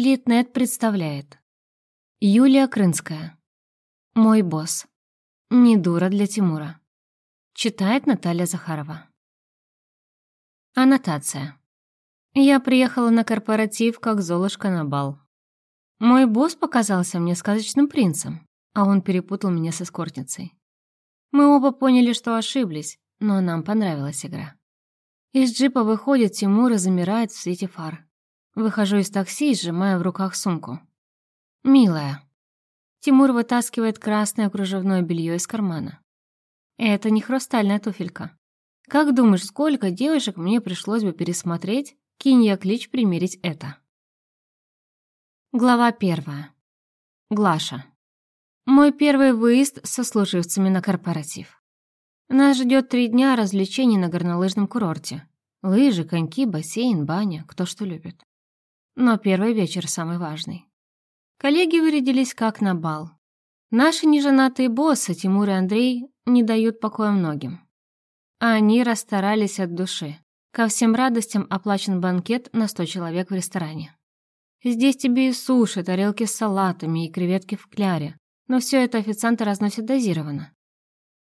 Литнет представляет. Юлия Крынская. Мой босс. Не дура для Тимура. Читает Наталья Захарова. Аннотация. Я приехала на корпоратив, как Золушка на бал. Мой босс показался мне сказочным принцем, а он перепутал меня с эскортницей. Мы оба поняли, что ошиблись, но нам понравилась игра. Из джипа выходит Тимур и замирает в свете фар. Выхожу из такси, сжимая в руках сумку. «Милая». Тимур вытаскивает красное кружевное белье из кармана. Это не хрустальная туфелька. Как думаешь, сколько девушек мне пришлось бы пересмотреть, кинь я клич примерить это? Глава первая. Глаша. Мой первый выезд со служивцами на корпоратив. Нас ждет три дня развлечений на горнолыжном курорте. Лыжи, коньки, бассейн, баня, кто что любит. Но первый вечер самый важный. Коллеги вырядились как на бал. Наши неженатые боссы, Тимур и Андрей, не дают покоя многим. А они расстарались от души. Ко всем радостям оплачен банкет на 100 человек в ресторане. Здесь тебе и суши, тарелки с салатами и креветки в кляре, но все это официанты разносят дозированно.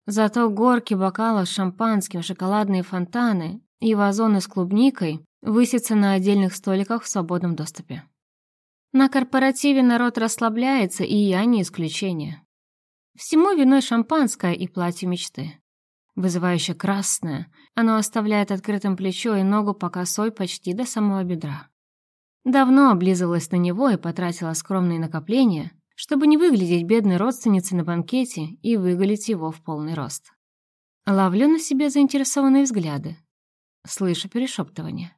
Зато горки бокалов с шампанским, шоколадные фонтаны и вазоны с клубникой высится на отдельных столиках в свободном доступе. На корпоративе народ расслабляется, и я не исключение. Всему виной шампанское и платье мечты. Вызывающе красное, оно оставляет открытым плечо и ногу по косой почти до самого бедра. Давно облизывалась на него и потратила скромные накопления, чтобы не выглядеть бедной родственницей на банкете и выголить его в полный рост. Ловлю на себе заинтересованные взгляды. Слышу перешептывание.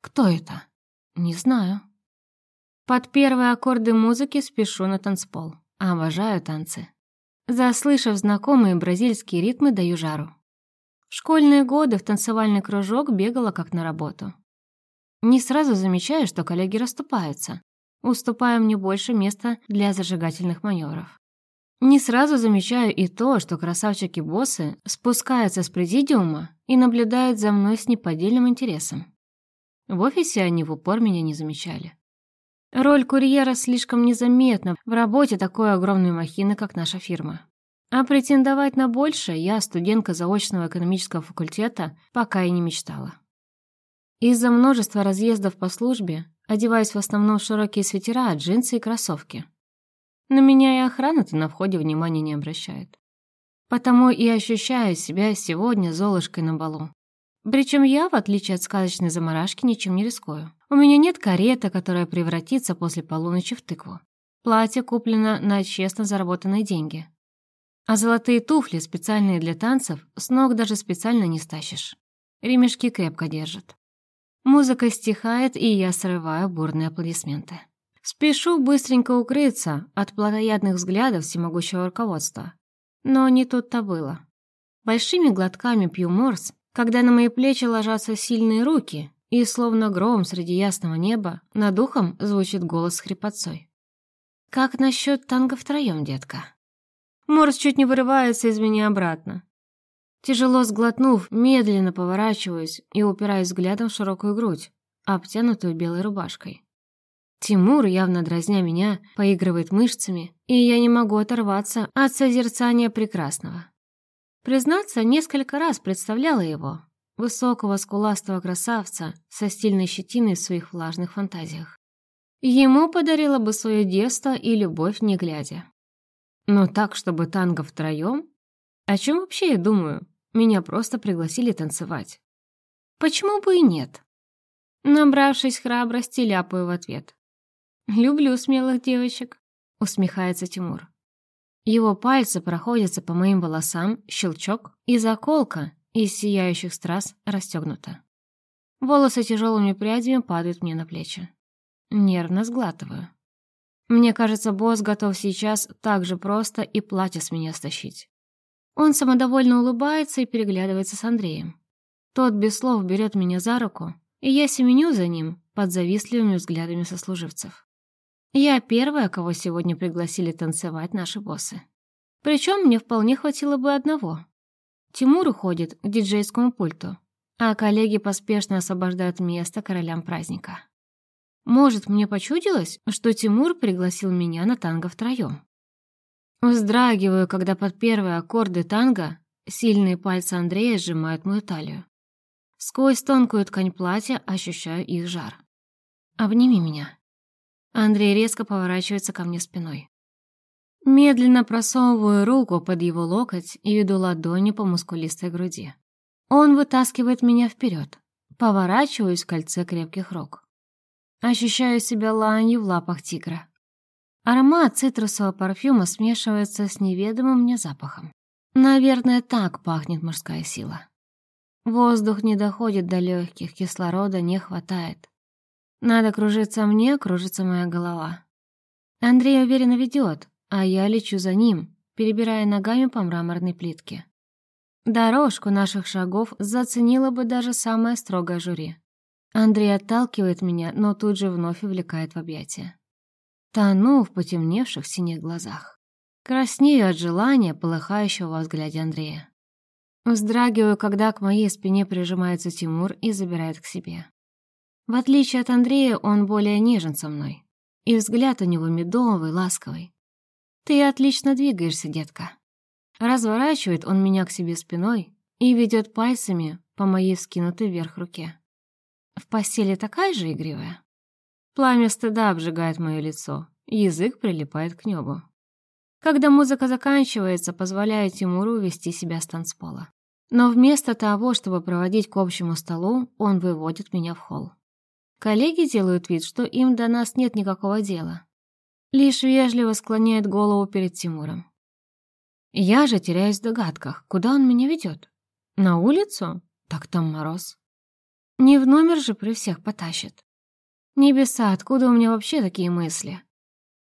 Кто это? Не знаю. Под первые аккорды музыки спешу на танцпол. Обожаю танцы. Заслышав знакомые бразильские ритмы, даю жару. В школьные годы в танцевальный кружок бегала как на работу. Не сразу замечаю, что коллеги расступаются, уступая мне больше места для зажигательных маневров. Не сразу замечаю и то, что красавчики-боссы спускаются с президиума и наблюдают за мной с неподдельным интересом. В офисе они в упор меня не замечали. Роль курьера слишком незаметна в работе такой огромной махины, как наша фирма. А претендовать на большее я, студентка заочного экономического факультета, пока и не мечтала. Из-за множества разъездов по службе одеваюсь в основном в широкие свитера, джинсы и кроссовки. На меня и охрана-то на входе внимания не обращает. Потому и ощущаю себя сегодня золушкой на балу. Причем я, в отличие от сказочной заморашки, ничем не рискую. У меня нет кареты, которая превратится после полуночи в тыкву. Платье куплено на честно заработанные деньги. А золотые туфли, специальные для танцев, с ног даже специально не стащишь. Ремешки крепко держат. Музыка стихает, и я срываю бурные аплодисменты. Спешу быстренько укрыться от плотоядных взглядов всемогущего руководства. Но не тут-то было. Большими глотками пью морс, когда на мои плечи ложатся сильные руки, и словно гром среди ясного неба над ухом звучит голос хрипотцой. «Как насчет танго втроем, детка?» Морс чуть не вырывается из меня обратно. Тяжело сглотнув, медленно поворачиваюсь и упираюсь взглядом в широкую грудь, обтянутую белой рубашкой. Тимур, явно дразня меня, поигрывает мышцами, и я не могу оторваться от созерцания прекрасного. Признаться, несколько раз представляла его, высокого скуластого красавца со стильной щетиной в своих влажных фантазиях. Ему подарила бы свое детство и любовь не глядя. Но так, чтобы танго втроем? О чем вообще я думаю? Меня просто пригласили танцевать. Почему бы и нет? Набравшись храбрости, ляпаю в ответ. «Люблю смелых девочек», — усмехается Тимур. Его пальцы проходятся по моим волосам, щелчок, и заколка из сияющих страз расстегнута. Волосы тяжелыми прядями падают мне на плечи. Нервно сглатываю. Мне кажется, босс готов сейчас так же просто и платье с меня стащить. Он самодовольно улыбается и переглядывается с Андреем. Тот без слов берет меня за руку, и я семеню за ним под завистливыми взглядами сослуживцев. Я первая, кого сегодня пригласили танцевать наши боссы. Причем мне вполне хватило бы одного. Тимур уходит к диджейскому пульту, а коллеги поспешно освобождают место королям праздника. Может, мне почудилось, что Тимур пригласил меня на танго втроем. Вздрагиваю, когда под первые аккорды танго сильные пальцы Андрея сжимают мою талию. Сквозь тонкую ткань платья ощущаю их жар. «Обними меня». Андрей резко поворачивается ко мне спиной. Медленно просовываю руку под его локоть и веду ладони по мускулистой груди. Он вытаскивает меня вперед. Поворачиваюсь в кольце крепких рук. Ощущаю себя ланью в лапах тигра. Аромат цитрусового парфюма смешивается с неведомым мне запахом. Наверное, так пахнет мужская сила. Воздух не доходит до легких, кислорода не хватает. Надо кружиться мне, кружится моя голова. Андрей уверенно ведет, а я лечу за ним, перебирая ногами по мраморной плитке. Дорожку наших шагов заценила бы даже самая строгая жюри. Андрей отталкивает меня, но тут же вновь увлекает в объятия. Тону в потемневших синих глазах. Краснею от желания, полыхающего во взгляде Андрея. Вздрагиваю, когда к моей спине прижимается Тимур и забирает к себе. В отличие от Андрея, он более нежен со мной. И взгляд у него медовый, ласковый. «Ты отлично двигаешься, детка». Разворачивает он меня к себе спиной и ведет пальцами по моей вскинутой вверх руке. В постели такая же игривая? Пламя стыда обжигает мое лицо, язык прилипает к небу. Когда музыка заканчивается, позволяю Тимуру вести себя с танцпола. Но вместо того, чтобы проводить к общему столу, он выводит меня в холл. Коллеги делают вид, что им до нас нет никакого дела. Лишь вежливо склоняет голову перед Тимуром. Я же теряюсь в догадках, куда он меня ведет. На улицу? Так там мороз. Не в номер же при всех потащит. Небеса, откуда у меня вообще такие мысли?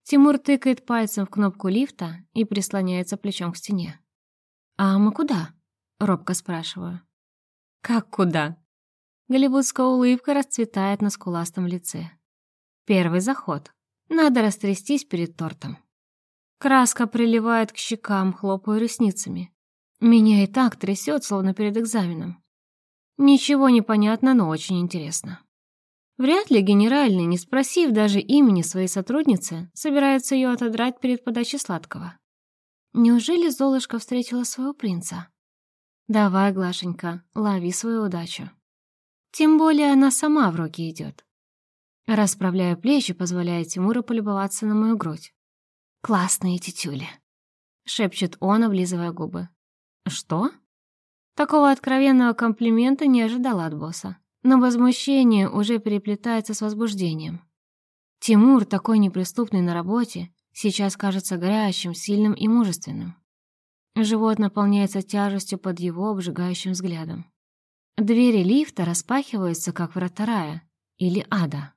Тимур тыкает пальцем в кнопку лифта и прислоняется плечом к стене. «А мы куда?» — робко спрашиваю. «Как куда?» Голливудская улыбка расцветает на скуластом лице. Первый заход. Надо растрястись перед тортом. Краска приливает к щекам, хлопаю ресницами. Меня и так трясет, словно перед экзаменом. Ничего не понятно, но очень интересно. Вряд ли генеральный, не спросив даже имени своей сотрудницы, собирается ее отодрать перед подачей сладкого. Неужели Золушка встретила своего принца? Давай, Глашенька, лови свою удачу. Тем более она сама в руки идет. Расправляю плечи, позволяя Тимуру полюбоваться на мою грудь. «Классные тетюли», — шепчет он, облизывая губы. «Что?» Такого откровенного комплимента не ожидала от босса. Но возмущение уже переплетается с возбуждением. Тимур, такой неприступный на работе, сейчас кажется горячим, сильным и мужественным. Живот наполняется тяжестью под его обжигающим взглядом. Двери лифта распахиваются, как врата рая или ада.